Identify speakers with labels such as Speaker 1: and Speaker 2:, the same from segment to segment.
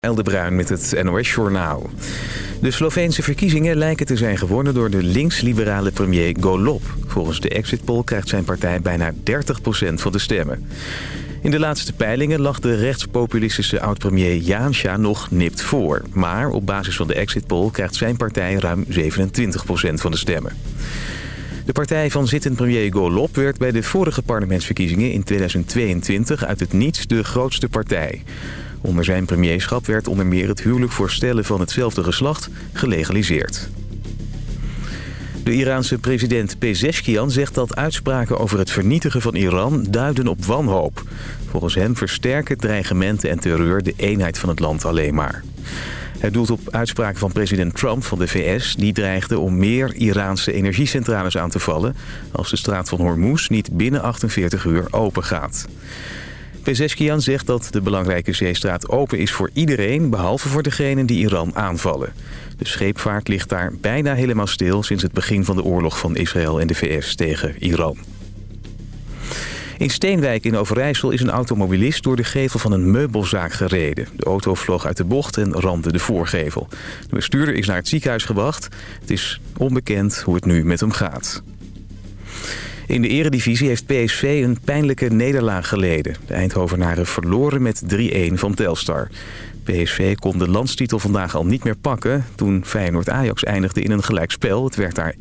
Speaker 1: de Bruin met het NOS-journaal. De Sloveense verkiezingen lijken te zijn gewonnen door de links-liberale premier Golob. Volgens de exit poll krijgt zijn partij bijna 30% van de stemmen. In de laatste peilingen lag de rechtspopulistische oud-premier Janša nog nipt voor. Maar op basis van de exit poll krijgt zijn partij ruim 27% van de stemmen. De partij van zittend premier Golob werd bij de vorige parlementsverkiezingen in 2022 uit het niets de grootste partij. Onder zijn premierschap werd onder meer het huwelijk voor stellen van hetzelfde geslacht gelegaliseerd. De Iraanse president Pezeshkian zegt dat uitspraken over het vernietigen van Iran duiden op wanhoop. Volgens hem versterken dreigementen en terreur de eenheid van het land alleen maar. Hij doelt op uitspraken van president Trump van de VS... die dreigde om meer Iraanse energiecentrales aan te vallen... als de straat van Hormuz niet binnen 48 uur open gaat. Pezeskian zegt dat de belangrijke zeestraat open is voor iedereen... behalve voor degenen die Iran aanvallen. De scheepvaart ligt daar bijna helemaal stil... sinds het begin van de oorlog van Israël en de VS tegen Iran. In Steenwijk in Overijssel is een automobilist door de gevel van een meubelzaak gereden. De auto vloog uit de bocht en ramde de voorgevel. De bestuurder is naar het ziekenhuis gebracht. Het is onbekend hoe het nu met hem gaat. In de eredivisie heeft PSV een pijnlijke nederlaag geleden. De Eindhovenaren verloren met 3-1 van Telstar. PSV kon de landstitel vandaag al niet meer pakken... toen Feyenoord-Ajax eindigde in een gelijkspel. Het werd daar 1-1.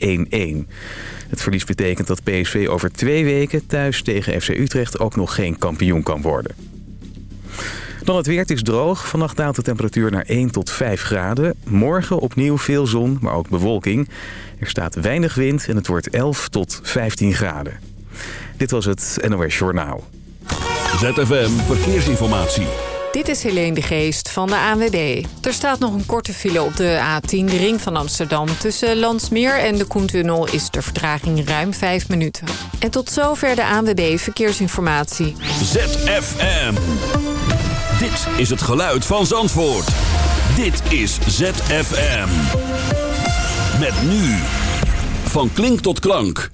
Speaker 1: Het verlies betekent dat PSV over twee weken thuis tegen FC Utrecht... ook nog geen kampioen kan worden. Dan het weer, het is droog. Vannacht daalt de temperatuur naar 1 tot 5 graden. Morgen opnieuw veel zon, maar ook bewolking. Er staat weinig wind en het wordt 11 tot 15 graden. Dit was het NOS Journaal.
Speaker 2: ZFM Verkeersinformatie.
Speaker 3: Dit is Helene de Geest van de ANWB. Er staat nog een korte file op de A10, de ring van Amsterdam. Tussen Landsmeer en de Koentunnel is de vertraging ruim 5 minuten. En tot zover de ANWB Verkeersinformatie.
Speaker 2: ZFM. Dit is het geluid van Zandvoort. Dit is ZFM. Met nu. Van klink tot klank.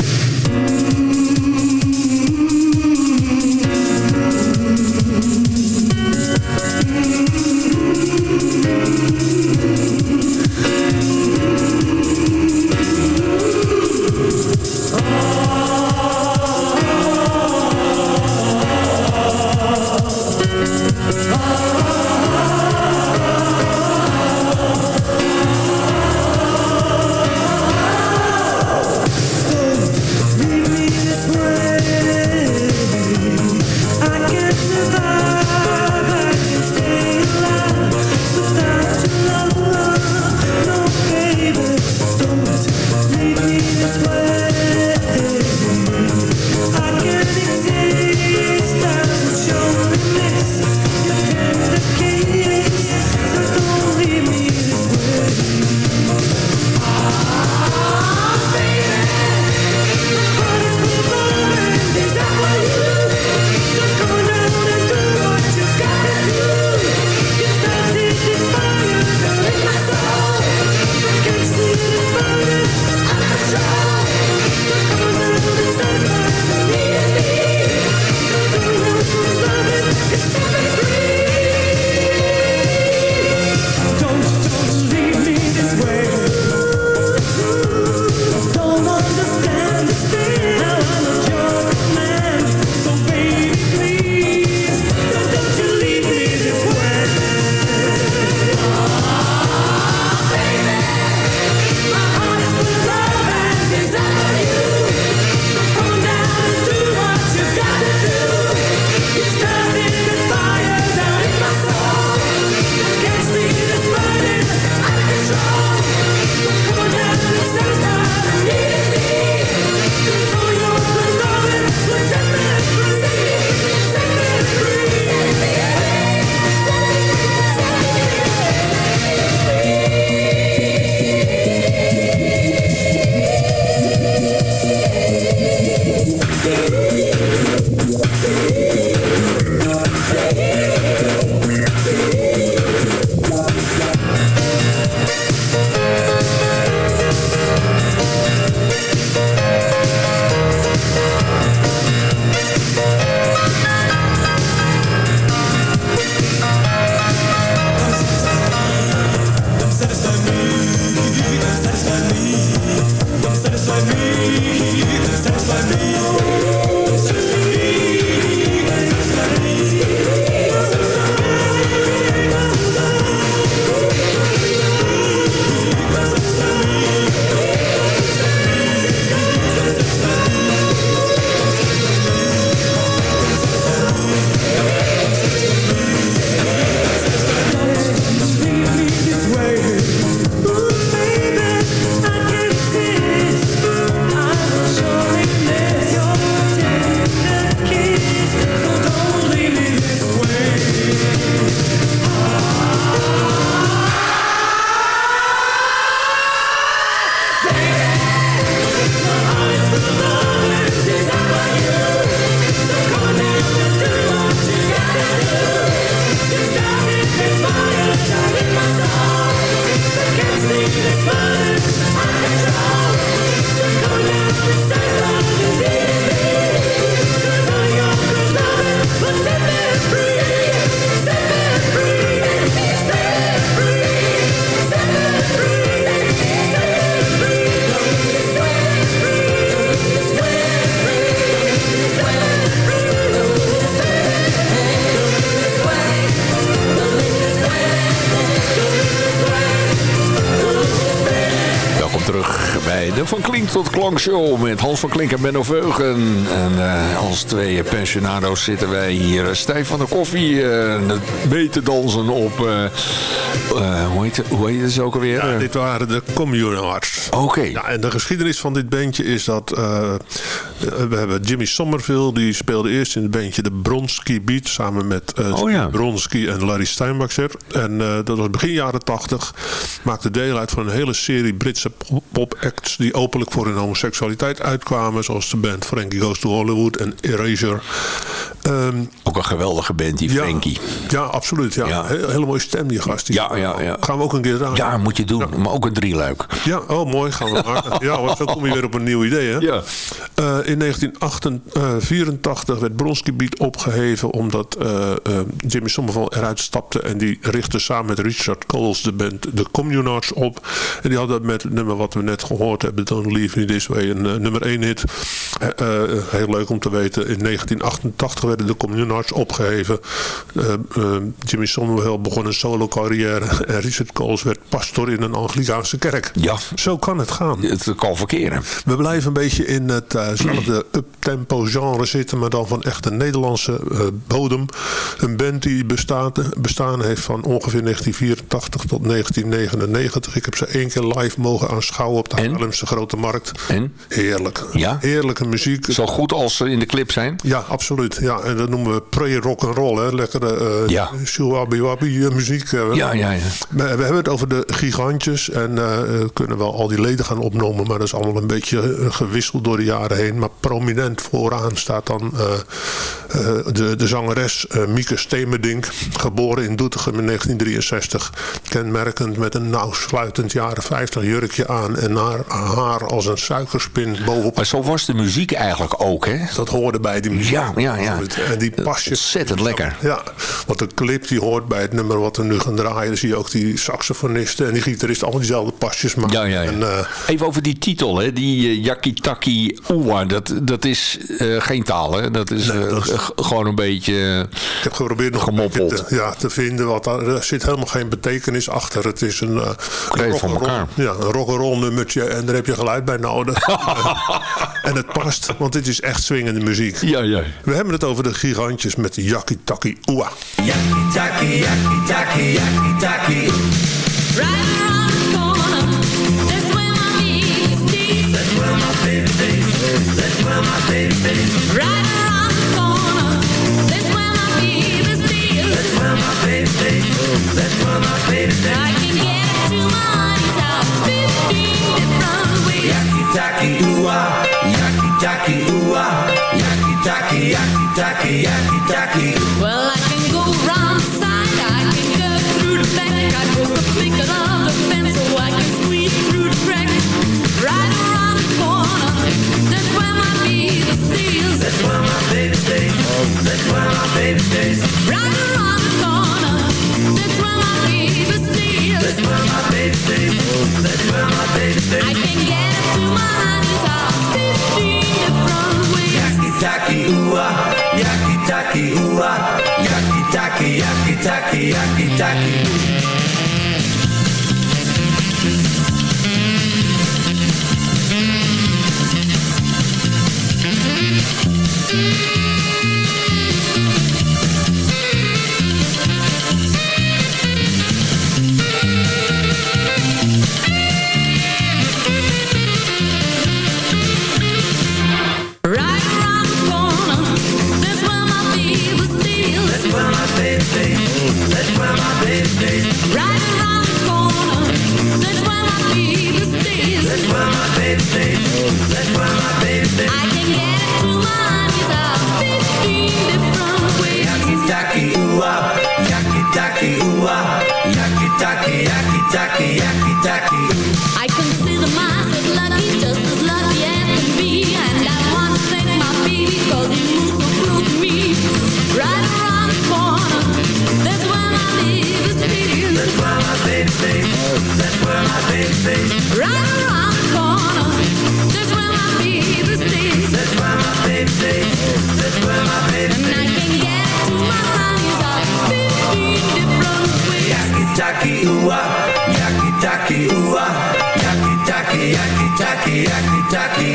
Speaker 4: Tot Klank Show met Hans van Klink en Benno Veugen. En uh, als twee pensionado's zitten wij hier stijf van de koffie uh, mee te dansen op, uh, hoe, heet, hoe heet het zo ook alweer?
Speaker 5: Ja, dit waren de Communards.
Speaker 4: Oké.
Speaker 5: Ja, en de geschiedenis van dit bandje is dat we hebben Jimmy Somerville, die speelde eerst in het bandje de Bronski Beat samen met oh, ja. Bronski en Larry Steinbacher. En dat was begin jaren 80, maakte deel uit van een hele serie Britse pop-acts die openlijk voor hun homoseksualiteit uitkwamen. Zoals de band Frankie Goes to Hollywood en Erasure.
Speaker 4: Um, Ook een geweldige band, die Frankie.
Speaker 5: Ja, absoluut. Ja. ja. hele mooie stem, die gast. Die
Speaker 4: ja, ja, ja.
Speaker 5: Gaan we ook een keer draaien.
Speaker 4: Ja, moet je doen. Maar ook een drieluik.
Speaker 5: Ja, oh mooi. Gaan we maken. ja, want zo kom je weer op een nieuw idee. Hè?
Speaker 4: Ja.
Speaker 5: Uh, in 1984 werd Bronski Beat opgeheven omdat uh, uh, Jimmy Somerville eruit stapte. En die richtte samen met Richard Coles de band The Communards op. En die hadden met het nummer wat we net gehoord hebben, Don't Leave Me This Way, een nummer 1 hit. heel leuk om te weten. In 1988 werden de Communards opgeheven. Jimmy Somerville begon een solo carrière. En Richard Coles werd pastor in een Anglikaanse kerk.
Speaker 4: Ja.
Speaker 5: Zo kan het gaan.
Speaker 4: Het kan verkeren.
Speaker 5: We blijven een beetje in hetzelfde uptempo genre zitten. Maar dan van echt een Nederlandse bodem. Een band die bestaat, bestaan heeft van ongeveer 1984 tot 1999. Ik heb ze één keer live mogen aanschouwen op de en? Haarlemse Grote Markt.
Speaker 4: En?
Speaker 5: Heerlijk.
Speaker 4: Ja?
Speaker 5: Heerlijke muziek.
Speaker 4: Zo goed als ze in de clip zijn?
Speaker 5: Ja, absoluut. Ja, en dat noemen we pre-rock and roll. Hè. Lekkere uh,
Speaker 4: ja.
Speaker 5: wabi muziek.
Speaker 4: ja, ja, ja.
Speaker 5: We, we, hebben het over de gigantjes. En uh, kunnen wel al die leden gaan opnoemen. Maar dat is allemaal een beetje gewisseld door de jaren heen. Maar prominent vooraan staat dan uh, de, de zangeres Mieke Stemerdink. Geboren in Doetinchem in 1963. Kenmerkend met een nauw sluitend jaren 50 jurkje aan. En haar haar als een suikerspin bovenop.
Speaker 4: Maar zo was de muziek eigenlijk ook, hè?
Speaker 5: Dat hoorde bij die muziek.
Speaker 4: Ja, ja, ja.
Speaker 5: En die pasjes.
Speaker 4: Ontzettend lekker.
Speaker 5: Ja, want de clip die hoort bij het nummer wat we nu gaan draaien. Dan zie je ook die saxofonisten en die gitaristen allemaal diezelfde pasjes maken.
Speaker 4: Ja, ja, ja. En, uh, Even over die titel, hè? Die Yakitaki Uwa. Dat, dat is uh, geen taal, hè? Dat is, nee, dat is gewoon een beetje
Speaker 5: Ik heb geprobeerd nog gemoppeld. Te, ja, te vinden. Wat daar, er zit helemaal geen betekenis achter. Het is een,
Speaker 4: een van elkaar.
Speaker 5: Ja, een rock'n'roll nummertje. En daar heb je geluid bij nodig. en het past, want dit is echt swingende muziek.
Speaker 4: Ja, ja.
Speaker 5: We hebben het over de gigantjes met Yakitaki Uwa.
Speaker 6: Yakitaki, yakitaki, yakitaki. Right around the corner, that's where my baby stays. That's where my baby stays. That's where my baby stays. Right yakitaki. That's where my. Right around the corner, that's where my. That's where my. That's where my. And I can get to my honey's house 15 different ways. Yakitaki, ooh, yakitaki, ooh, yakitaki, Yaki, yaki, taki.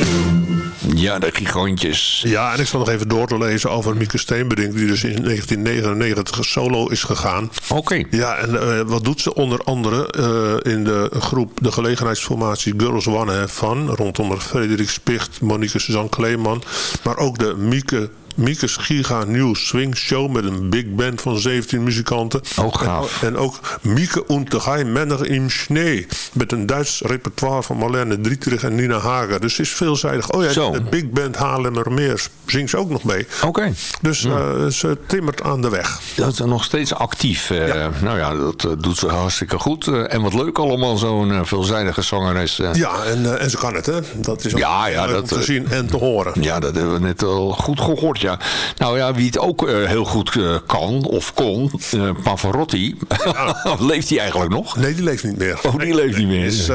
Speaker 4: Ja, de gigantjes.
Speaker 5: Ja, en ik zal nog even door te lezen over Mieke Steenbrink... die dus in 1999 solo is gegaan.
Speaker 4: Oké.
Speaker 5: Ja, en eh, wat doet ze onder andere eh, in de groep... de gelegenheidsformatie Girls One Have Fun... rondom Frederik Spicht, Monique Suzanne Kleeman... maar ook de Mieke... Mieke's Giga New Swing Show met een big band van 17 muzikanten.
Speaker 4: Oh, gaaf.
Speaker 5: En, en ook Mieke und de Männer im Schnee. Met een Duits repertoire van Marlene Dietrich en Nina Hager. Dus is veelzijdig. Oh ja,
Speaker 4: Zo.
Speaker 5: de big band Haarlemmermeer zingt ze ook nog mee.
Speaker 4: Oké.
Speaker 5: Dus eh, ze timmert aan de weg.
Speaker 4: Dat is nog steeds actief. eh,
Speaker 5: Ja.
Speaker 4: Nou ja, dat eh, doet ze hartstikke goed. En wat leuk allemaal, zo'n veelzijdige zangeres.
Speaker 5: Ja, en, en ze kan het, hè? Dat is ook
Speaker 4: Ja, ja,
Speaker 5: leuk
Speaker 4: dat,
Speaker 5: om te zien en te horen.
Speaker 4: Ja, dat hebben we net al goed gehoord, ja. Nou ja, wie het ook eh, heel goed eh, kan, of kon, eh, Pavarotti. Leeft hij eigenlijk nog?
Speaker 5: Nee, die leeft niet meer.
Speaker 4: Oh, die leeft niet meer.
Speaker 5: Is,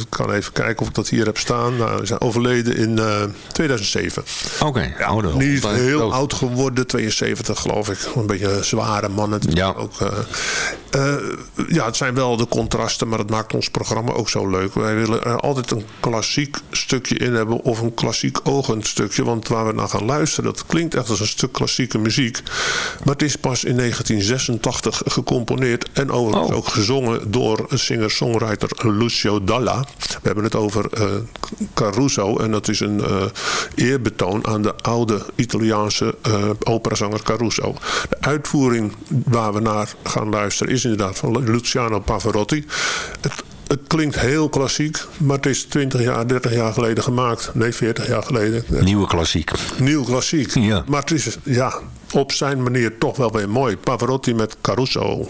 Speaker 5: ik kan even kijken of ik dat hier heb staan. Nou, zijn overleden in eh, 2007.
Speaker 4: Oké,
Speaker 5: Ja,
Speaker 4: ouder.
Speaker 5: niet
Speaker 4: Dat-
Speaker 5: heel
Speaker 4: dat-
Speaker 5: oud geworden, 72 geloof ik. Een beetje een zware man natuurlijk
Speaker 4: Ja.
Speaker 5: ook. ja, het zijn wel de contrasten, maar het maakt ons programma ook zo leuk. Wij willen er altijd een klassiek stukje in hebben of een klassiek ogend stukje. Want waar we naar gaan luisteren, dat klinkt echt als een stuk klassieke muziek. Maar het is pas in 1986 gecomponeerd en overigens
Speaker 4: Oh.
Speaker 5: ook gezongen door singer-songwriter Lucio Dalla. We hebben het over eh, Caruso en dat is een eh, eerbetoon aan de oude Italiaanse eh, operazanger Caruso. De uitvoering waar we naar gaan luisteren is inderdaad van Luciano Pavarotti. Het, het klinkt heel klassiek, maar het is 20 jaar, 30 jaar geleden gemaakt. Nee, 40 jaar geleden.
Speaker 4: Nieuwe klassiek.
Speaker 5: Nieuw klassiek.
Speaker 4: Ja.
Speaker 5: Maar het is ja, op zijn manier toch wel weer mooi. Pavarotti met Caruso.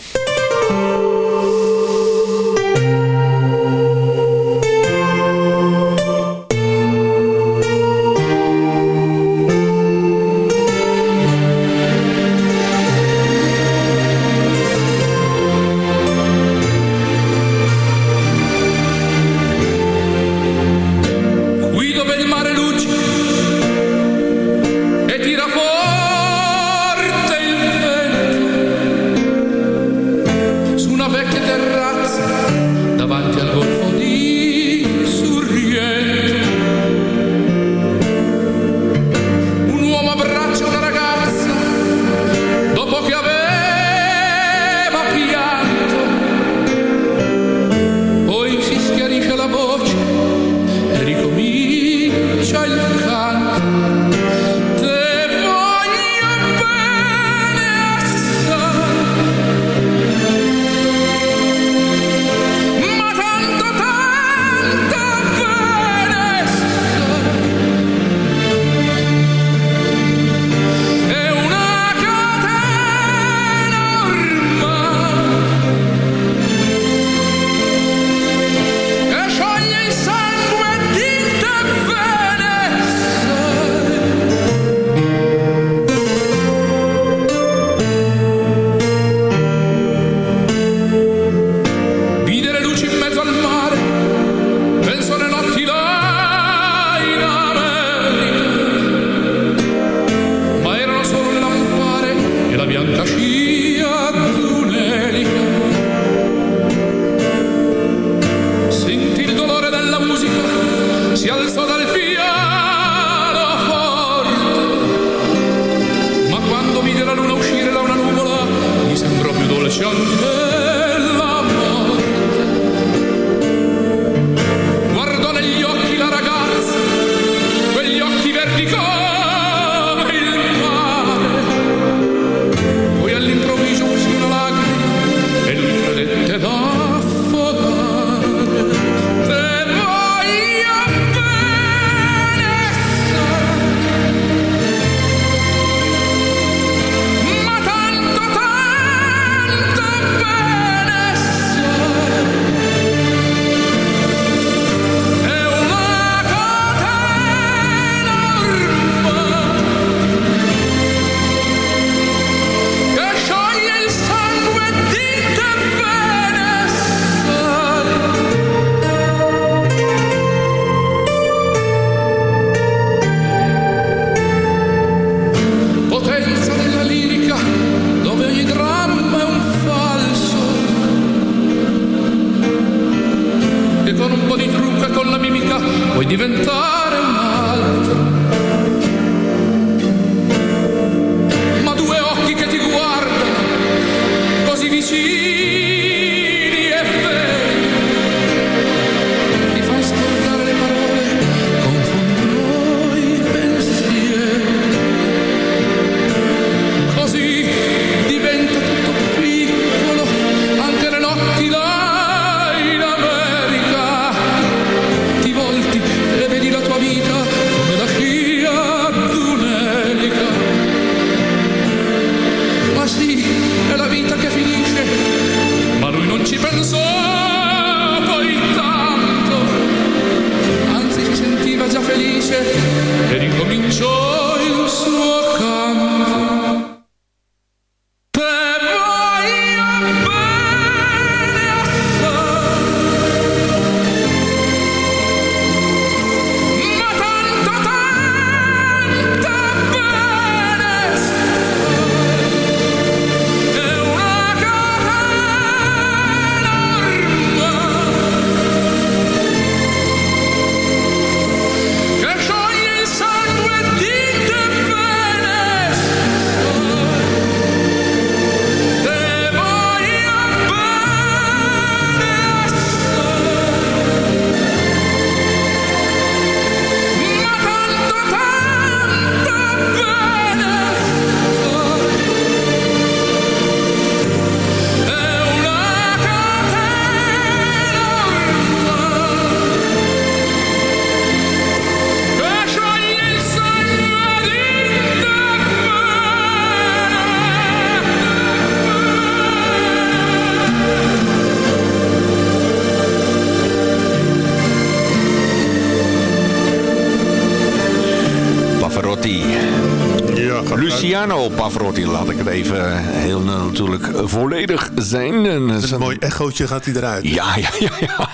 Speaker 4: Pavarotti, laat ik het even heel natuurlijk volledig zijn. En, eh,
Speaker 5: Een mooi echootje gaat hij eruit.
Speaker 4: Ja, ja, ja, ja.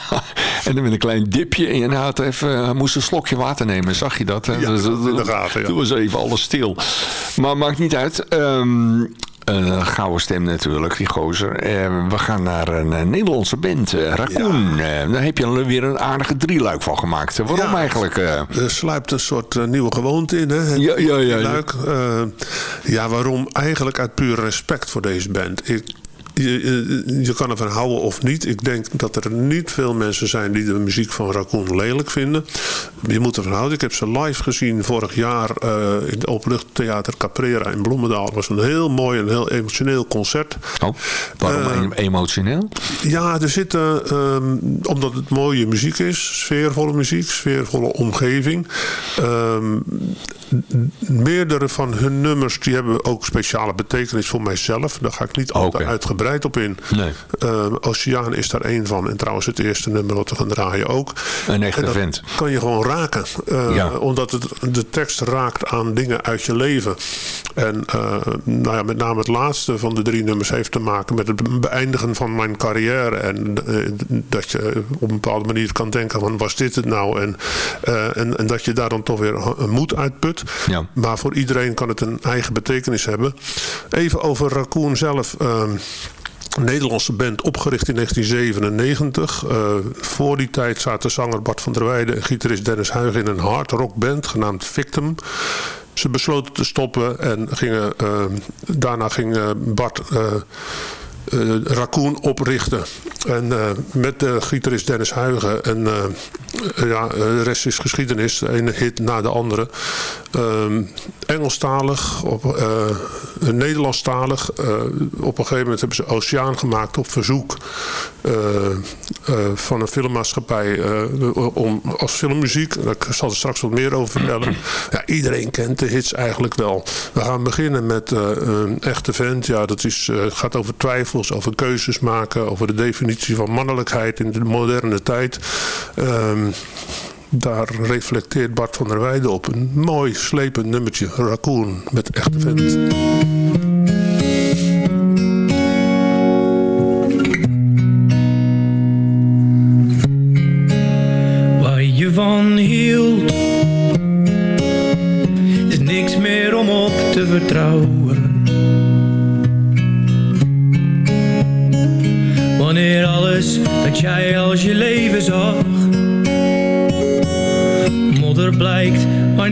Speaker 4: En dan met een klein dipje. En hij, had even, hij moest een slokje water nemen. Zag je dat?
Speaker 5: Ja,
Speaker 4: Dus,
Speaker 5: in de gaten, ja.
Speaker 4: Toen was even alles stil. Maar maakt niet uit. Ehm een gouden stem natuurlijk, die gozer. Eh, we gaan naar een eh, Nederlandse band, eh, Raccoon. Eh, daar heb je er weer een aardige drieluik van gemaakt. Waarom
Speaker 5: Ja.
Speaker 4: eigenlijk?
Speaker 5: Er sluipt een soort nieuwe gewoonte in. Hè? Het
Speaker 4: Ja, ja, ja.
Speaker 5: Luik. Ja, waarom? Eigenlijk uit puur respect voor deze band. Ik, je, je, je kan ervan houden of niet. Ik denk dat er niet veel mensen zijn die de muziek van Raccoon lelijk vinden. Je moet ervan houden. Ik heb ze live gezien vorig jaar eh, in het Openluchttheater Caprera in Bloemendaal. Het was een heel mooi en heel emotioneel concert.
Speaker 4: Oh, waarom
Speaker 5: Eh,
Speaker 4: em- emotioneel?
Speaker 5: Ja, er zitten, ehm, omdat het mooie muziek is, sfeervolle muziek, sfeervolle omgeving. Ehm, meerdere van hun nummers die hebben ook speciale betekenis voor mijzelf. Daar ga ik niet al te
Speaker 4: Oké.
Speaker 5: uitgebreid op in.
Speaker 4: Nee.
Speaker 5: Ehm, Oceaan is daar één van. En trouwens het eerste nummer wat we gaan draaien ook.
Speaker 4: Een echte vent.
Speaker 5: kan je gewoon raken. Eh,
Speaker 4: Ja.
Speaker 5: Omdat het, de tekst raakt aan dingen uit je leven. En eh, nou ja, met name het laatste van de drie nummers heeft te maken met het beëindigen van mijn carrière. En eh, dat je op een bepaalde manier kan denken van was dit het nou? En, en, en dat je daar dan toch weer moed uitput.
Speaker 4: Ja.
Speaker 5: Maar voor iedereen kan het een eigen betekenis hebben. Even over Raccoon zelf. ehm, een Nederlandse band opgericht in 1997. Eh, voor die tijd zaten zanger Bart van der Weijden en gitarist Dennis Huigen in een hard rock band genaamd Victim. Ze besloten te stoppen en gingen, eh, daarna ging eh, Bart eh, Raccoon oprichten. En eh, met de gitarist Dennis Huigen. En eh, eh, ja, de rest is geschiedenis. De ene hit na de andere. Ehm, Engelstalig, op, eh, Nederlandstalig. Eh, op een gegeven moment hebben ze Oceaan gemaakt op verzoek eh, eh, van een filmmaatschappij eh, om, als filmmuziek. Ik zal er straks wat meer over vertellen. Ja, iedereen kent de hits eigenlijk wel. We gaan beginnen met eh, een echte vent. Ja, dat is, eh, gaat over twijfels, over keuzes maken, over de definitie van mannelijkheid in de moderne tijd. Ehm, daar reflecteert Bart van der Weijden op. Een mooi slepend nummertje. Raccoon met echte vent.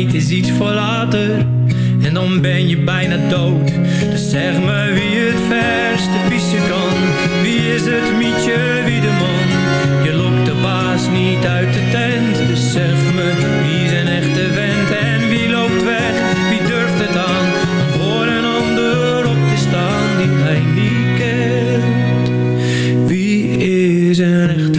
Speaker 7: Spijt is iets voor later. En dan ben je bijna dood. Dus zeg me wie het verste pissen kan. Wie is het mietje, wie de man? Je lokt de baas niet uit de tent. Dus zeg me wie een echte vent en wie loopt weg? Wie durft het aan om voor een ander op te staan die hij niet kent? Wie is een echte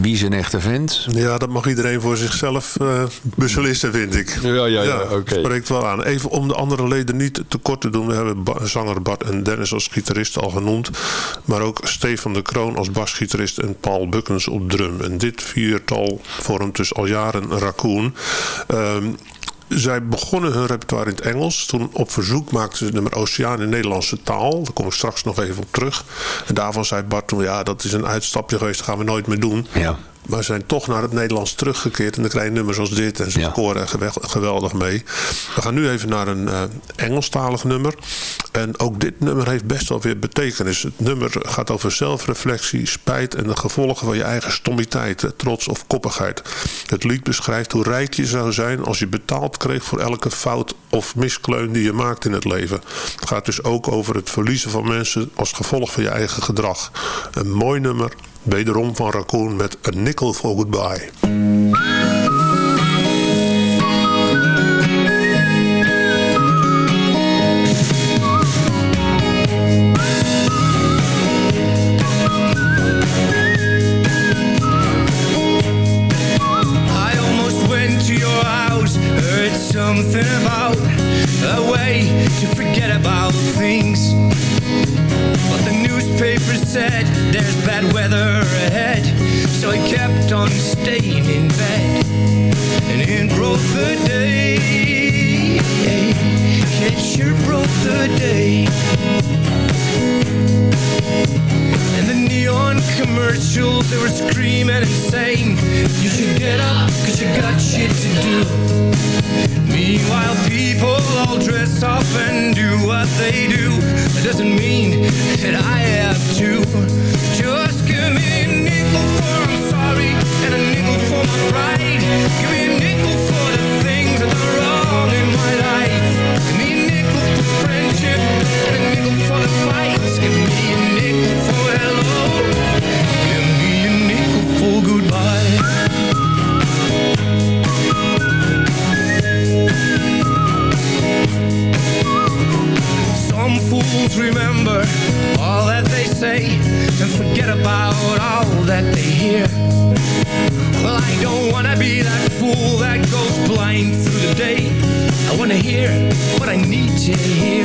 Speaker 7: Wie is een echte vent?
Speaker 5: Ja, dat mag iedereen voor zichzelf eh, beslissen, vind ik.
Speaker 4: Ja, ja, ja, oké.
Speaker 5: Spreekt wel aan. Even om de andere leden niet tekort te doen. We hebben Ba- zanger Bart en Dennis als gitarist al genoemd. Maar ook Stefan de Kroon als basgitarist en Paul Buckens op drum. En dit viertal vormt dus al jaren Raccoon. Ehm, zij begonnen hun repertoire in het Engels. Toen op verzoek maakten ze het nummer Oceaan in Nederlandse taal. Daar kom ik straks nog even op terug. En daarvan zei Bart toen, ja, dat is een uitstapje geweest. Dat gaan we nooit meer doen.
Speaker 4: Ja.
Speaker 5: Maar zijn toch naar het Nederlands teruggekeerd. En dan krijg je nummers als dit. En ze
Speaker 4: Ja.
Speaker 5: scoren gewel- geweldig mee. We gaan nu even naar een eh, Engelstalig nummer. En ook dit nummer heeft best wel weer betekenis. Het nummer gaat over zelfreflectie, spijt en de gevolgen van je eigen stommiteit, eh, trots of koppigheid. Het lied beschrijft hoe rijk je zou zijn als je betaald kreeg voor elke fout of miskleun die je maakt in het leven. Het gaat dus ook over het verliezen van mensen als gevolg van je eigen gedrag. Een mooi nummer, wederom van Raccoon met A Nickel for Goodbye.
Speaker 7: your house Heard something about a way to forget about things. But the newspaper said there's bad weather ahead So I kept on staying in bed. And it broke the day. It sure broke the day they were screaming and saying, You should get up, cause you got shit to do. Meanwhile, people all dress up and do what they do. That doesn't mean that I have to. Just give me a nickel for I'm sorry, and a nickel for my pride. Give me a nickel for the things that are wrong in my life. Give me a nickel for friendship, and a nickel for the fights. I wanna hear what I need to hear.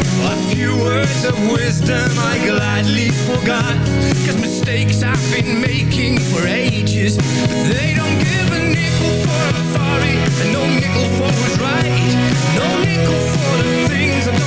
Speaker 7: A few words of wisdom I gladly forgot. Cause mistakes I've been making for ages But they don't give a nickel for I'm sorry And no nickel for who's right. No nickel for the things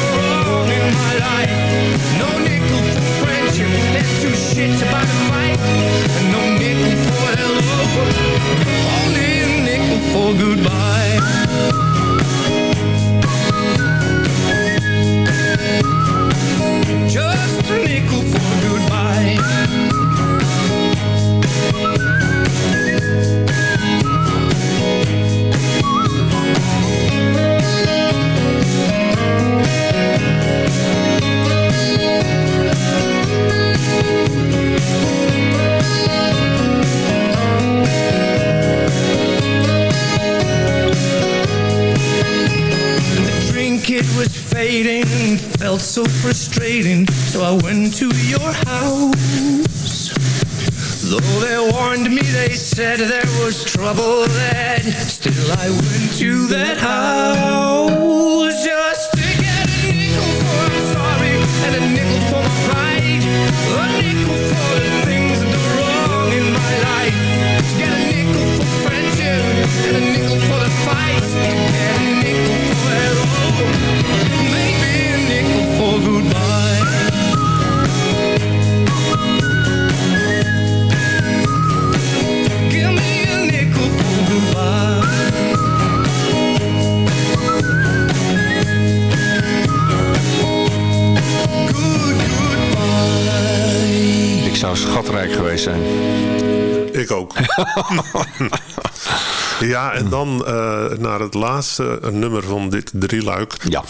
Speaker 5: ja, en dan eh, naar het laatste nummer van dit drieluik.
Speaker 4: Ja.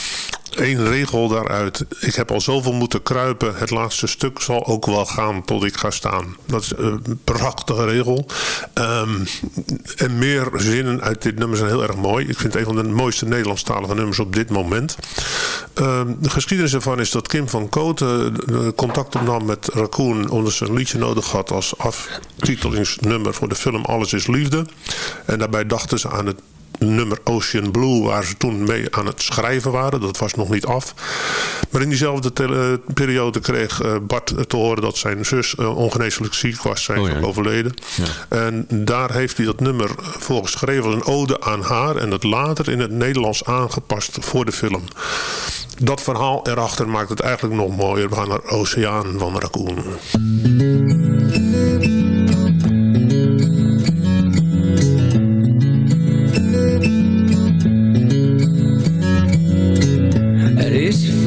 Speaker 5: Eén regel daaruit. Ik heb al zoveel moeten kruipen. Het laatste stuk zal ook wel gaan tot ik ga staan. Dat is een prachtige regel. Ehm, en meer zinnen uit dit nummer zijn heel erg mooi. Ik vind het een van de mooiste Nederlandstalige nummers op dit moment. Ehm, de geschiedenis ervan is dat Kim van Kooten eh, contact opnam met Raccoon... omdat ze een liedje nodig had als aftitelingsnummer voor de film Alles is Liefde. En daarbij dachten ze aan het nummer Ocean Blue, waar ze toen mee aan het schrijven waren. Dat was nog niet af. Maar in diezelfde tele- periode kreeg eh, Bart te horen dat zijn zus eh, ongeneeslijk ziek was. Zijn
Speaker 4: Oh ja.
Speaker 5: overleden. En daar heeft hij dat nummer voor geschreven als een ode aan haar. En dat later in het Nederlands aangepast voor de film. Dat verhaal erachter maakt het eigenlijk nog mooier. We gaan naar Oceaan van Raccoon.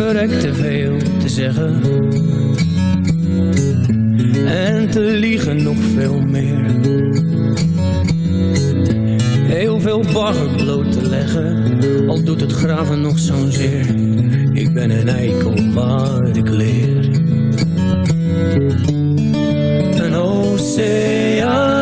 Speaker 7: Verrekt te veel te zeggen. En te liegen nog veel meer. Heel veel bagger bloot te leggen. Al doet het graven nog zo'n zeer. Ik ben een eikel, maar ik leer. Een oceaan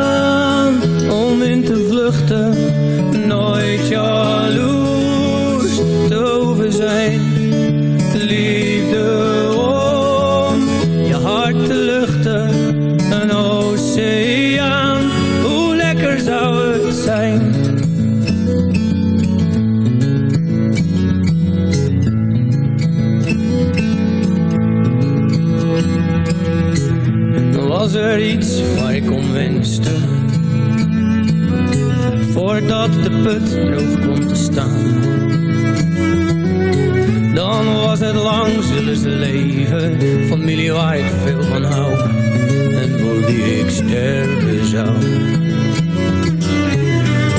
Speaker 7: Voordat de put droog komt te staan. Dan was het lang, zullen ze leven. Familie waar ik veel van hou. En voor die ik sterven zou.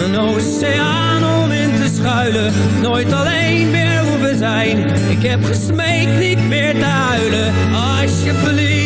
Speaker 7: Een oceaan om in te schuilen. Nooit alleen meer hoeven zijn. Ik heb gesmeekt niet meer te huilen. Alsjeblieft.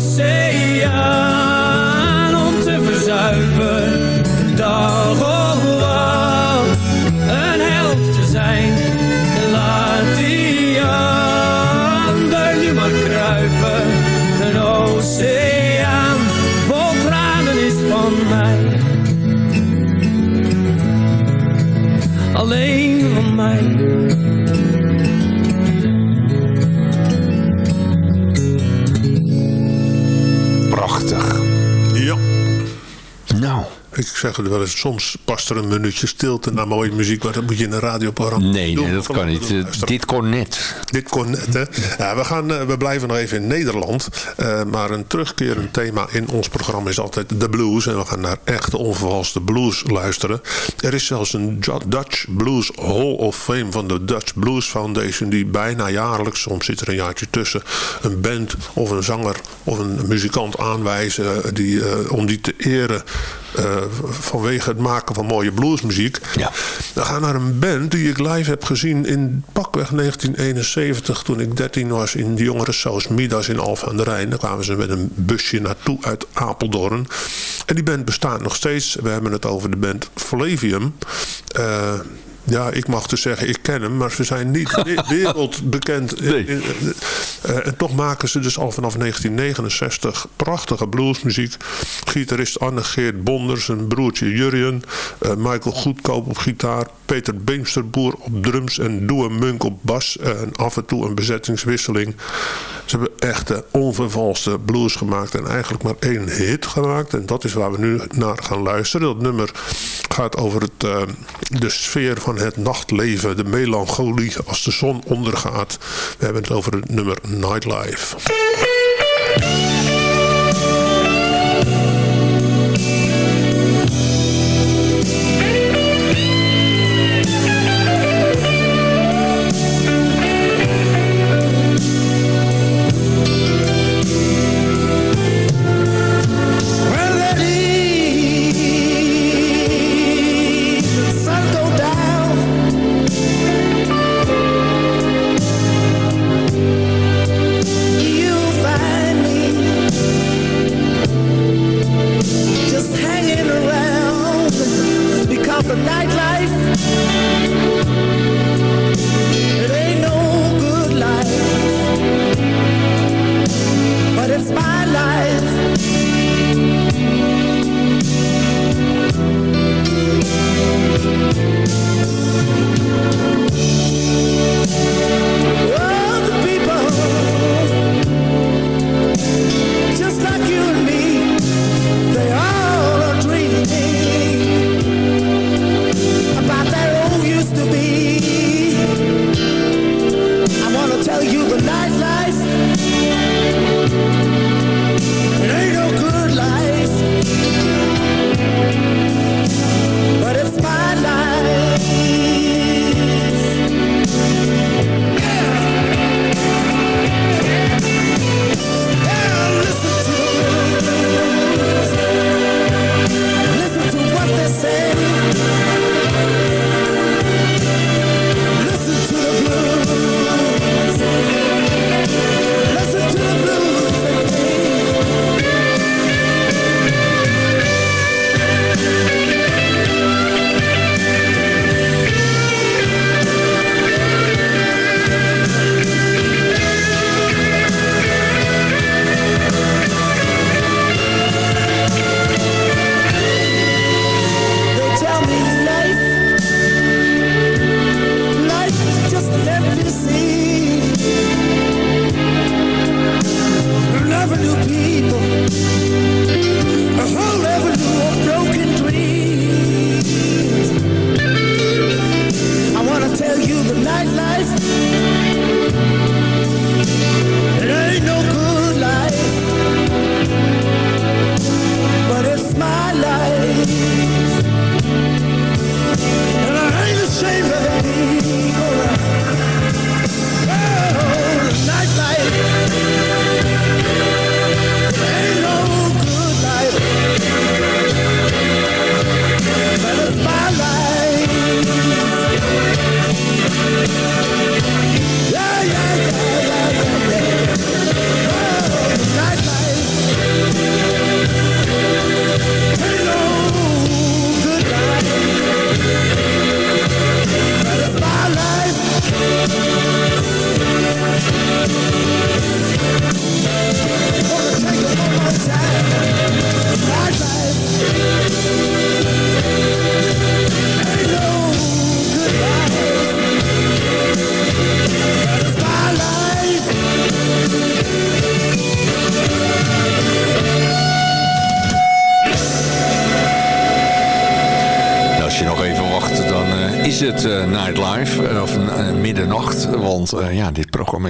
Speaker 5: Ik zeg het wel eens, soms past er een minuutje stilte naar mooie muziek, maar dat moet je in een radioprogramma
Speaker 4: nee,
Speaker 5: doen.
Speaker 4: nee dat kan niet. Eh. Dit kon net.
Speaker 5: Dit kon net, hè. Ja, we, gaan, eh, we blijven nog even in Nederland. eh, maar een terugkerend thema in ons programma is altijd de blues. En we gaan naar echte onvervalste blues luisteren. Er is zelfs een Dutch Blues Hall of Fame van de Dutch Blues Foundation... die bijna jaarlijks, soms zit er een jaartje tussen... een band of een zanger of een muzikant aanwijzen... Die, om die te eren eh, vanwege het maken van mooie bluesmuziek.
Speaker 4: Ja.
Speaker 5: We gaan naar een band die ik live heb gezien in pakweg 1971... toen ik 13 was in de jongere Saus Midas in Alphen aan de Rijn. Daar kwamen ze met een busje naartoe uit Apeldoorn. En die band bestaat nog steeds. We hebben het over de band Flavium... Eh, ja, ik mag dus zeggen, ik ken hem, maar ze zijn niet we- wereldbekend.
Speaker 4: Nee.
Speaker 5: In- in- eh, en toch maken ze dus al vanaf 1969 prachtige bluesmuziek. Gitarist Anne-Geert Bonder, zijn broertje Jurjen, eh, Michael Goedkoop op gitaar, Peter Beemsterboer op drums en Doe Munk op bas. eh, en af en toe een bezettingswisseling. Ze hebben echte onvervalste blues gemaakt en eigenlijk maar één hit gemaakt. En dat is waar we nu naar gaan luisteren. Dat nummer gaat over het, eh, de sfeer van het nachtleven, de melancholie als de zon ondergaat. We hebben het over het nummer Nightlife.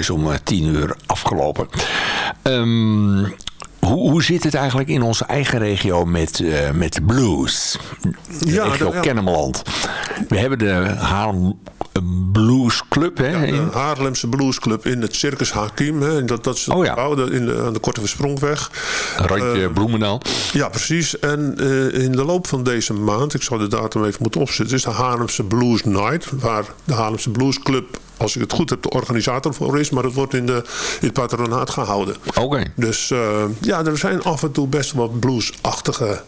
Speaker 4: Is om tien uur afgelopen. Um, hoe, hoe zit het eigenlijk in onze eigen regio met, met de blues? De
Speaker 5: Ja,
Speaker 4: regio
Speaker 5: ja.
Speaker 4: Kennemerland. We hebben de Haarlem Blues Club. Hè,
Speaker 5: De Haarlemse Bluesclub in het Circus Hakim. Hè. Dat, dat is het
Speaker 4: Oh ja.
Speaker 5: gebouw de- in de, aan de Korte Versprongweg.
Speaker 4: Randje
Speaker 5: Eh,
Speaker 4: Bloemendaal.
Speaker 5: Ja, precies. En eh, in de loop van deze maand, ik zal de datum even moeten opzetten, is de Haarlemse Blues Night. Waar de Haarlemse Blues Club, als ik het goed heb, de organisator voor is. Maar het wordt in, de, in het patronaat gehouden.
Speaker 4: Oké.
Speaker 5: Dus eh, ja, er zijn af en toe best wel bluesachtige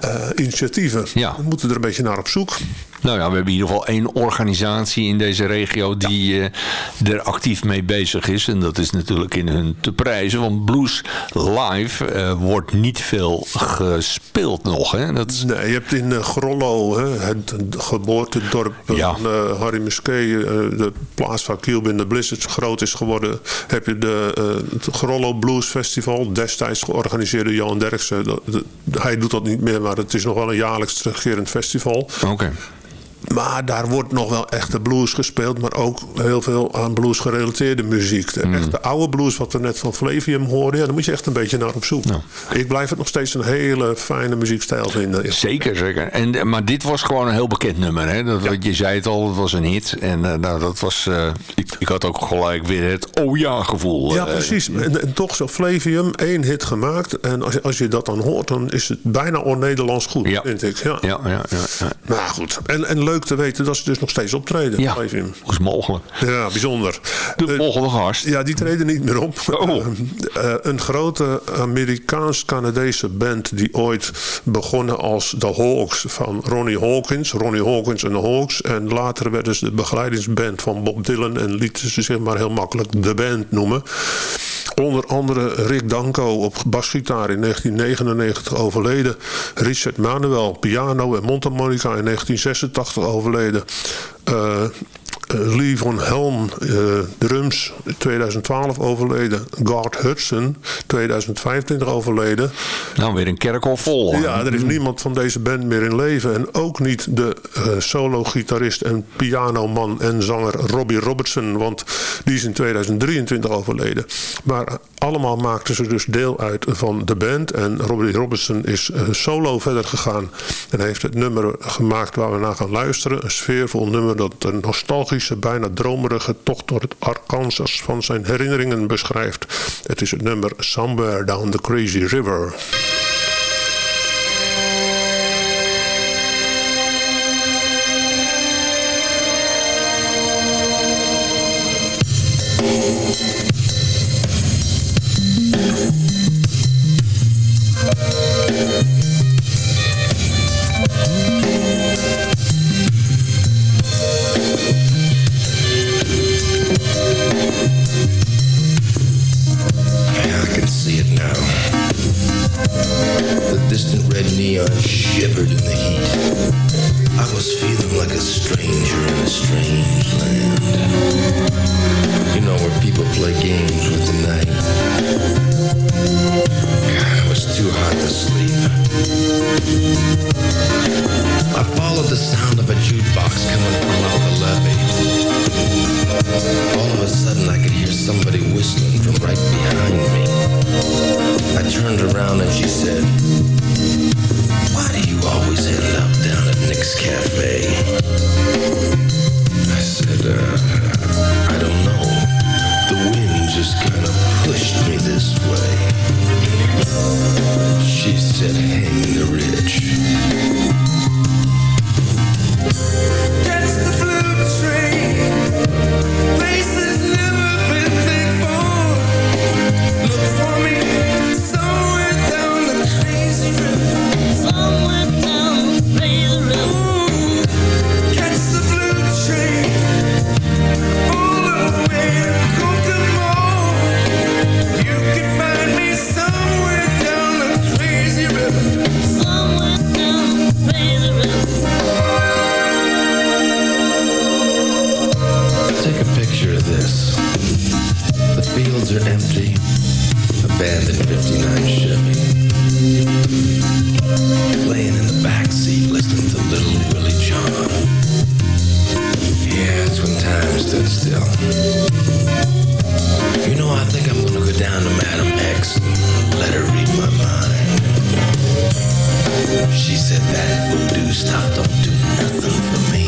Speaker 5: eh, initiatieven.
Speaker 4: Ja.
Speaker 5: We moeten er een beetje naar op zoek.
Speaker 4: Nou ja, we hebben in ieder geval één organisatie in deze regio die eh, er actief mee bezig is. En dat is natuurlijk in hun te prijzen. Want blues live eh, wordt niet veel gespeeld nog. Hè? Dat is,
Speaker 5: Nee, je hebt in eh, Grollo, hè, het geboortedorp
Speaker 4: Ja.
Speaker 5: van Harry Muskee, eh, de plaats waar Cuban de Blizzards groot is geworden, heb je de, het Grollo Blues Festival, destijds georganiseerd door Johan Derksen. Hij doet dat niet meer, maar het is nog wel een jaarlijks terugkerend festival.
Speaker 4: Oké.
Speaker 5: Maar daar wordt nog wel echte blues gespeeld, maar ook heel veel aan blues gerelateerde muziek. De echte oude blues, wat we net van Flavium hoorden, ja, daar moet je echt een beetje naar op zoek. Ik blijf het nog steeds een hele fijne muziekstijl vinden.
Speaker 4: Zeker, zeker. En, eh, maar dit was gewoon een heel bekend nummer. Hè? Dat, wat Je zei het al, het was een hit. En eh, nou, dat was, eh, ik, ik had ook gelijk weer het oh ja gevoel.
Speaker 5: Ja, precies. En, en toch zo Flavium, één hit gemaakt. En als je, als je dat dan hoort, dan is het bijna on-Nederlands goed,
Speaker 4: Ja.
Speaker 5: vind ik. Ja.
Speaker 4: Ja, ja, ja. ja.
Speaker 5: Maar goed. En, en leuk te weten dat ze dus nog steeds optreden,
Speaker 4: Ja, hoe is mogelijk?
Speaker 5: Ja, bijzonder.
Speaker 4: De
Speaker 5: Eh,
Speaker 4: volgende gast.
Speaker 5: Ja, die treden niet meer op.
Speaker 4: Oh.
Speaker 5: Eh, een grote Amerikaans-Canadese band die ooit begonnen als de Hawks van Ronnie Hawkins. Ronnie Hawkins en de Hawks. En later werden ze de begeleidingsband van Bob Dylan en lieten ze zich maar heel makkelijk de band noemen. Onder andere Rick Danko op basgitaar in 1999 overleden. Richard Manuel piano en mondharmonica in 1986 overleden. Eh, Lee von Helm, eh, drums, 2012 overleden. Gart Hudson, 2025 overleden.
Speaker 4: Nou, weer een kerkhof vol. hoor.
Speaker 5: Ja, er is niemand van deze band meer in leven. En ook niet de eh, solo-gitarist en pianoman en zanger Robbie Robertson. Want die is in 2023 overleden. Maar allemaal maakten ze dus deel uit van de band. En Robbie Robertson is eh, solo verder gegaan. En heeft het nummer gemaakt waar we naar gaan luisteren. Een sfeervol nummer dat een nostalgische, bijna dromerige tocht door het Arkansas van zijn herinneringen beschrijft. Het is het nummer Somewhere Down the Crazy River.
Speaker 8: picture of this. The fields are empty, abandoned 59 Chevy. Laying in the back seat listening to Little Willie John. Yeah, it's when time stood still. You know,
Speaker 6: I think I'm gonna go down to Madame X and let her read my mind.
Speaker 8: She said that voodoo stuff don't do nothing for me.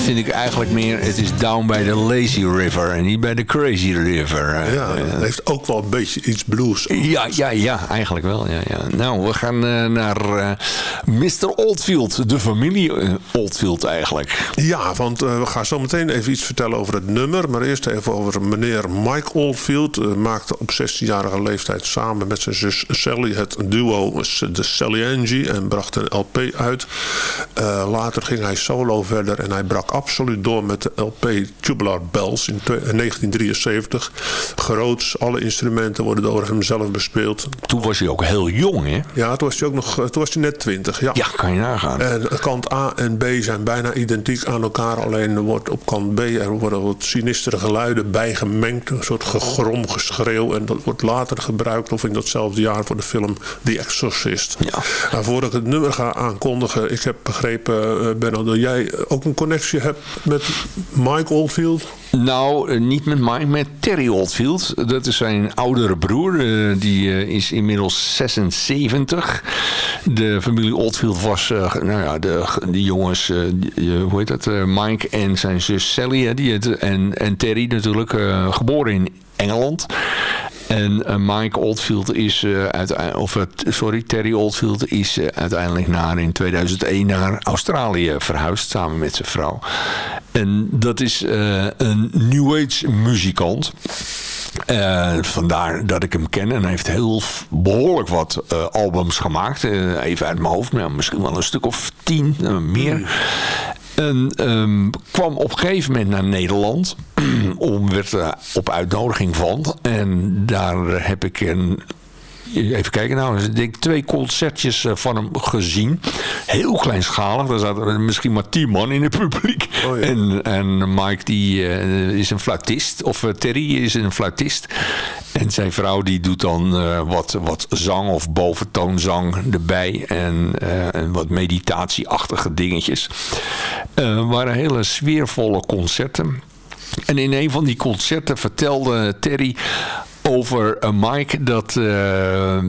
Speaker 4: Vind ik eigenlijk meer... Het is down bij de Lazy River en niet bij de Crazy River. Eh,
Speaker 5: Ja, het heeft ook wel een beetje iets blues.
Speaker 4: Ja, ja, ja, eigenlijk wel. Ja, ja. Nou, we gaan eh, naar eh, Mr. Oldfield, de familie eh, Oldfield eigenlijk.
Speaker 5: Ja, want eh, we gaan zo meteen even iets vertellen over het nummer. Maar eerst even over meneer Mike Oldfield. eh, maakte op 16-jarige leeftijd samen met zijn zus Sally het duo de Sally Angie. En bracht een LP uit. Later ging hij solo verder. En hij brak absoluut door met de LP Tubular Bells in twe- in 1973. Groots, alle instrumenten worden door hem zelf bespeeld.
Speaker 4: Toen was hij ook heel jong, hè?
Speaker 5: Ja, toen was hij ook nog toen was hij net 20. Ja.
Speaker 4: Ja, kan je nagaan.
Speaker 5: En kant A en B zijn bijna identiek aan elkaar. Alleen er wordt op kant B er worden wat sinistere geluiden bijgemengd. Een soort gegrom, geschreeuw. En dat wordt later gebruikt. Of in datzelfde jaar voor de film The Exorcist.
Speaker 4: Ja.
Speaker 5: Nou, voordat ik het nummer ga aankondigen. Ik heb begrepen, eh, Benno, dat jij ook een connectie hebt met Mike Oldfield.
Speaker 4: Nou, eh, niet met Mike, met Terry Oldfield. Dat is zijn oudere broer. eh, die eh, is inmiddels 76. De familie Oldfield was, nou ja, de, jongens, hoe heet dat? Mike en zijn zus Sally. die het, en, en Terry natuurlijk, geboren in Engeland. En eh, Mike Oldfield is uh, uiteindelijk, of uh, sorry, Terry Oldfield is uiteindelijk naar in 2001 naar Australië verhuisd samen met zijn vrouw. En dat is een New Age muzikant. Vandaar dat ik hem ken. En hij heeft heel behoorlijk wat albums gemaakt. Even uit mijn hoofd. Maar misschien wel een stuk of tien, meer. En um, kwam op een gegeven moment naar Nederland. om, werd op uitnodiging van. En daar heb ik een Even kijken nou, ik denk twee concertjes van hem gezien. Heel kleinschalig. Daar zaten misschien maar tien man in het publiek. Oh ja. en, en Mike die uh, is een fluitist. Of uh, Terry is een fluitist. En zijn vrouw die doet dan uh, wat, wat zang of boventoonzang erbij. En, en wat meditatieachtige dingetjes. waren hele sfeervolle concerten. En in een van die concerten vertelde Terry over eh, Mike. Dat eh, eh,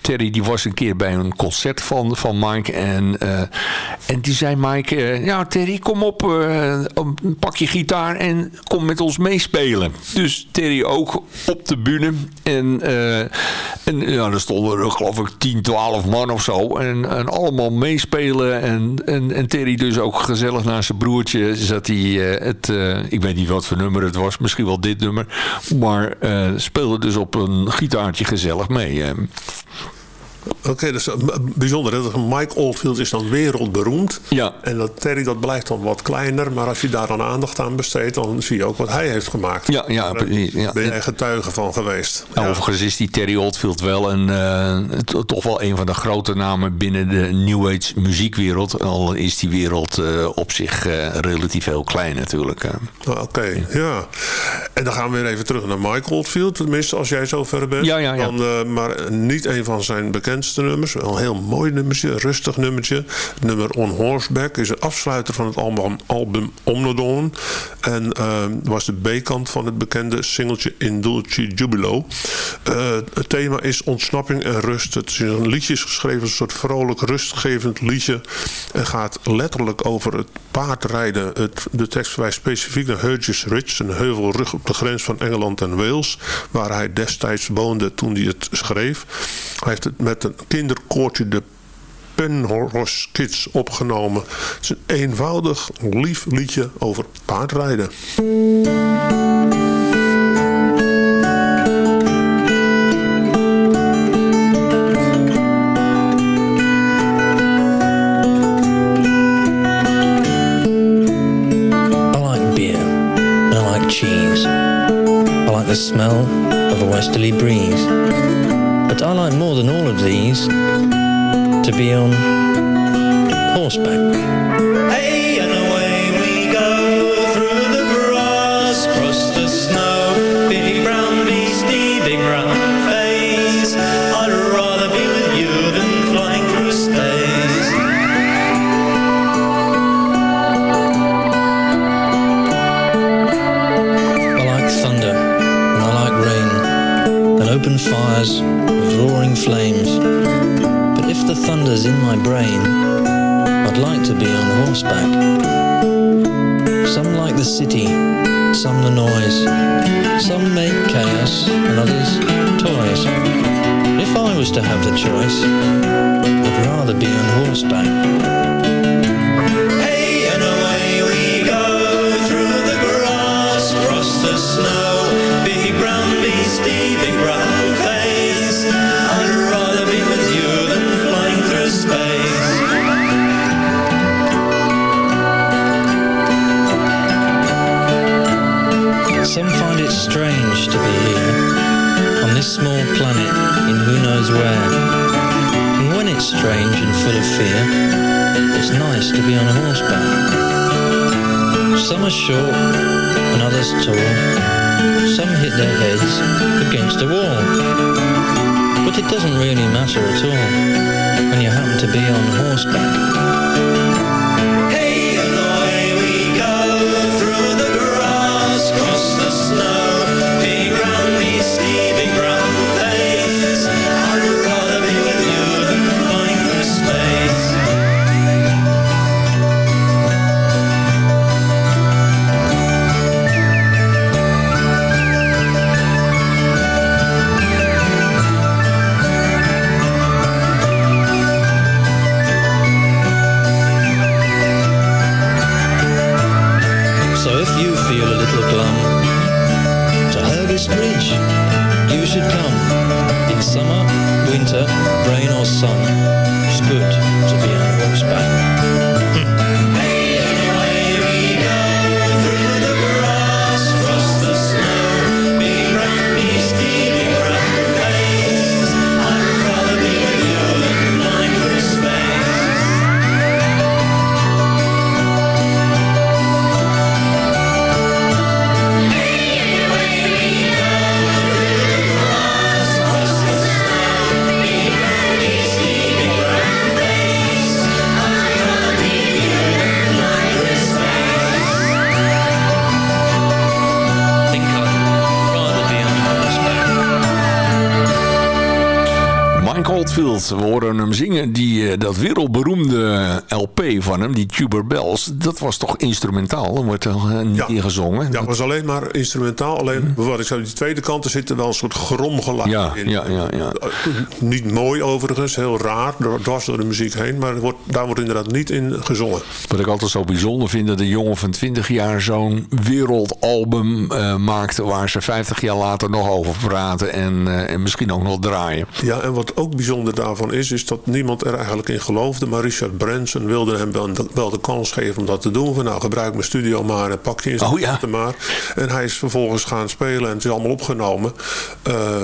Speaker 4: Terry die was een keer bij een concert van, van Mike. En, en die zei Mike, ja Terry kom op, pak je gitaar en kom met ons meespelen. Dus Terry ook op de bühne. En, en ja, er stonden er geloof ik 10, 12 man of zo. En, en allemaal meespelen. En, en, en Terry dus ook gezellig naast zijn broertje zat hij het, ik weet niet wat voor nummer het was, misschien wel dit nummer. Maar speelde dus op een gitaartje gezellig mee. Eh.
Speaker 5: Oké, dat is eh, bijzonder. Hè? Mike Oldfield is dan wereldberoemd.
Speaker 4: Ja.
Speaker 5: En dat Terry dat blijft dan wat kleiner. Maar als je daar dan aandacht aan besteedt, dan zie je ook wat hij heeft gemaakt.
Speaker 4: Ja, ja,
Speaker 5: Daar
Speaker 4: precies, ja.
Speaker 5: ben jij getuige van geweest.
Speaker 4: Nou,
Speaker 5: Ja.
Speaker 4: Overigens is die Terry Oldfield wel een, eh, to- toch wel een van de grote namen binnen de New Age muziekwereld. Al is die wereld eh, op zich eh, relatief heel klein natuurlijk. eh.
Speaker 5: Ah, Oké, ja. En dan gaan we weer even terug naar Mike Oldfield. Tenminste, als jij zover bent.
Speaker 4: Ja, ja, ja.
Speaker 5: Dan, eh, maar niet een van zijn nummers. Een heel mooi nummertje, rustig nummertje. Nummer On Horseback is een afsluiter van het album, album Omnodon. En eh, was de B-kant van het bekende singeltje Indulci Jubilo. Eh, het thema is ontsnapping en rust. Het is een liedje geschreven, een soort vrolijk, rustgevend liedje. En gaat letterlijk over het paardrijden. Het, de tekst verwijst specifiek naar Hurgis Ridge, een heuvelrug op de grens van Engeland en Wales, waar hij destijds woonde toen hij het schreef. Hij heeft het met een kinderkoortje de Penrose Kids opgenomen. Het is een eenvoudig, lief liedje over paardrijden.
Speaker 9: The smell of a westerly breeze. But I like more than all of these to be on horseback.
Speaker 7: Hey,
Speaker 9: choice, I'd rather be on horseback. It's nice to be on horseback. Some are short and others tall. Some hit their heads against a wall. But it doesn't really matter at all when you happen to be on horseback.
Speaker 7: You
Speaker 9: feel a little glum to Hergest Ridge, you should come. In summer, winter, rain or sun, it's good to be on horseback.
Speaker 7: We
Speaker 4: horen hem zingen. Die, eh, dat wereldberoemde LP van hem, die Tuber Bells. Dat was toch instrumentaal? Er wordt er eh, niet in gezongen.
Speaker 5: Ja, het was alleen maar instrumentaal. Alleen, wat ik zei, die tweede kant, er zit er wel een soort gromgeluid
Speaker 4: Ja,
Speaker 5: in.
Speaker 4: ja, ja, ja.
Speaker 5: Eh, Niet mooi overigens, heel raar, door- dwars door de muziek heen. Maar wordt, daar wordt inderdaad niet in gezongen.
Speaker 4: Wat ik altijd zo bijzonder vind, dat een jongen van 20 jaar zo'n wereldalbum maakte... waar ze 50 jaar later nog over praten en, en misschien ook nog draaien.
Speaker 5: Ja, en wat ook bijzonder is, is dat niemand er eigenlijk in geloofde. Maar Richard Branson wilde hem wel, wel de kans geven om dat te doen. Van nou, gebruik mijn studio maar en pak je instrumenten maar. En hij is vervolgens gaan spelen en het is allemaal opgenomen. Eh,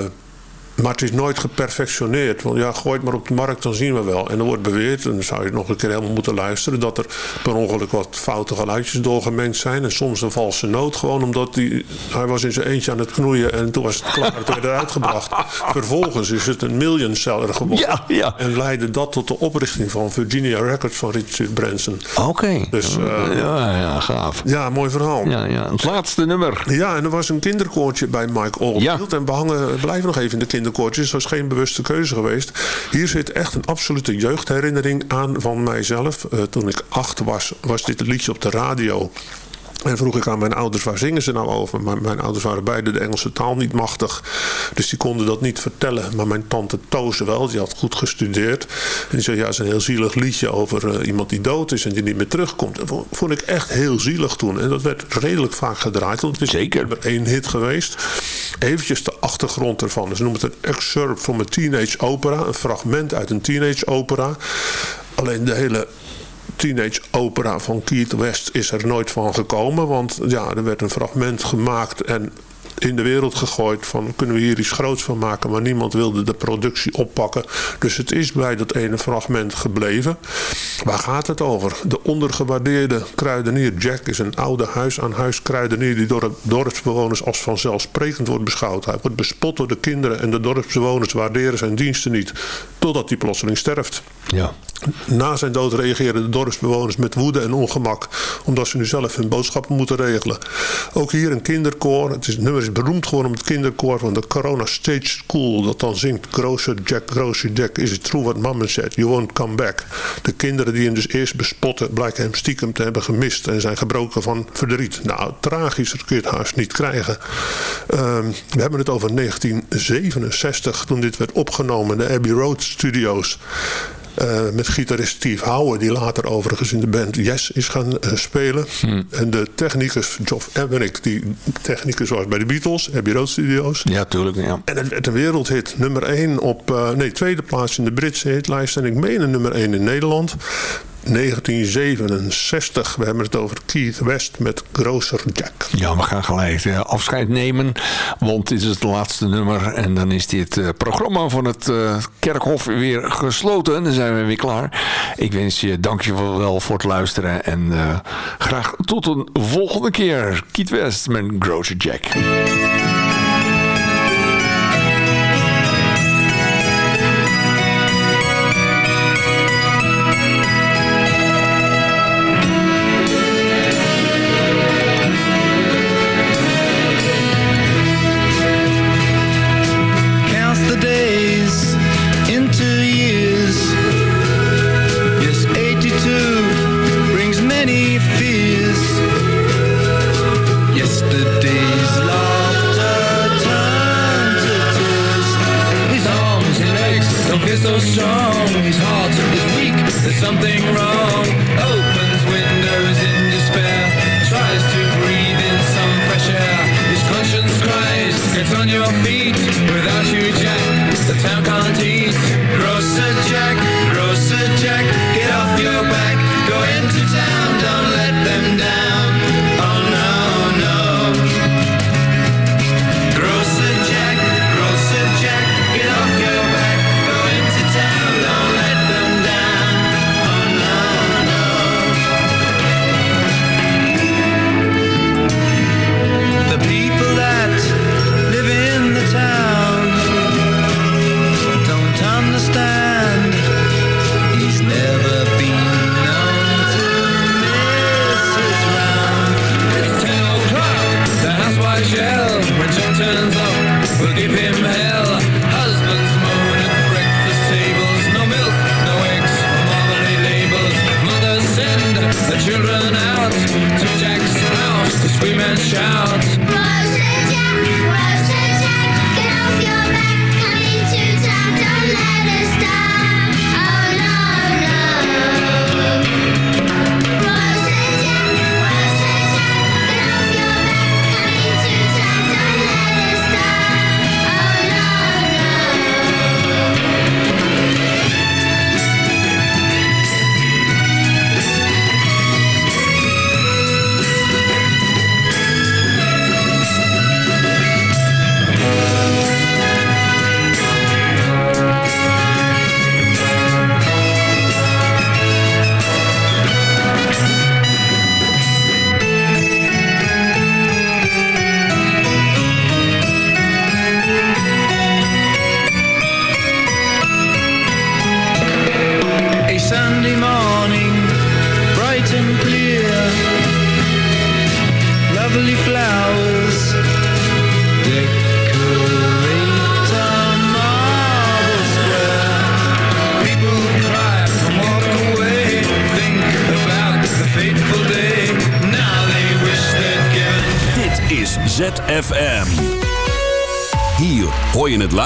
Speaker 5: maar het is nooit geperfectioneerd. Want ja, gooi het maar op de markt, dan zien we wel. En er wordt beweerd, en dan zou je nog een keer helemaal moeten luisteren... dat er per ongeluk wat foute geluidjes doorgemengd zijn. En soms een valse noot gewoon, omdat die, hij was in zijn eentje aan het knoeien... en toen was het klaar, het werd eruit gebracht. Vervolgens is het een million seller geworden. En leidde dat tot de oprichting van Virginia Records van Richard Branson.
Speaker 4: Oké.
Speaker 5: Dus, eh,
Speaker 4: ja, ja, gaaf.
Speaker 5: Ja, mooi verhaal.
Speaker 4: Ja, ja. Het laatste nummer.
Speaker 5: Ja, en er was een kinderkoortje bij Mike Oldfield. En we hangen, blijven nog even in de kinderkoortjes. Dat was geen bewuste keuze geweest. Hier zit echt een absolute jeugdherinnering aan van mijzelf. Eh, toen ik acht was, was dit liedje op de radio. En vroeg ik aan mijn ouders, waar zingen ze nou over? Maar mijn ouders waren beide de Engelse taal niet machtig. Dus die konden dat niet vertellen. Maar mijn tante Toze wel, die had goed gestudeerd. En die zei, ja, het is een heel zielig liedje over eh, iemand die dood is en die niet meer terugkomt. Dat vo- vond ik echt heel zielig toen. En dat werd redelijk vaak gedraaid. Want het is Zeker. nummer één hit geweest. Eventjes de achtergrond ervan. Dus noemen het een excerpt from a teenage opera. Een fragment uit een teenage opera. Alleen de hele teenage opera van Keith West is er nooit van gekomen. Want ja, er werd een fragment gemaakt en in de wereld gegooid van kunnen we hier iets groots van maken. Maar niemand wilde de productie oppakken. Dus het is bij dat ene fragment gebleven. Waar gaat het over? De ondergewaardeerde kruidenier Jack is een oude huis-aan-huis kruidenier die door dorpsbewoners als vanzelfsprekend wordt beschouwd. Hij wordt bespot door de kinderen en de dorpsbewoners waarderen zijn diensten niet. Totdat hij plotseling sterft.
Speaker 4: Ja.
Speaker 5: Na zijn dood reageren de dorpsbewoners met woede en ongemak. Omdat ze nu zelf hun boodschappen moeten regelen. Ook hier een kinderkoor. Het, is, het nummer is beroemd geworden om het kinderkoor van de Corona Stage School. Dat dan zingt Grocer Jack, Grocer Jack. Is it true what mama said? You won't come back. De kinderen die hem dus eerst bespotten blijken hem stiekem te hebben gemist. En zijn gebroken van verdriet. Nou, tragischer kun je het haast niet krijgen. Ehm, we hebben het over 1967 toen dit werd opgenomen de Abbey Road Studios. Eh, met gitarist Steve Howe, die later overigens in de band Yes is gaan eh, spelen. En de technicus Geoff Emerick, die technicus was bij de Beatles, Abbey Road Studios.
Speaker 4: Ja, tuurlijk. Ja.
Speaker 5: En het werd een wereldhit. Nummer 1 op, eh, nee, tweede plaats in de Britse hitlijst. En ik meen een nummer 1 in Nederland. 1967. We hebben het over Keith West met Grocer Jack.
Speaker 4: Ja, we gaan gelijk eh, afscheid nemen. Want dit is het laatste nummer. En dan is dit eh, programma van het eh, Kerkhof weer gesloten. Dan zijn we weer klaar. Ik wens je dankjewel voor het luisteren. En graag tot een volgende keer. Kiet West met Grocer Jack.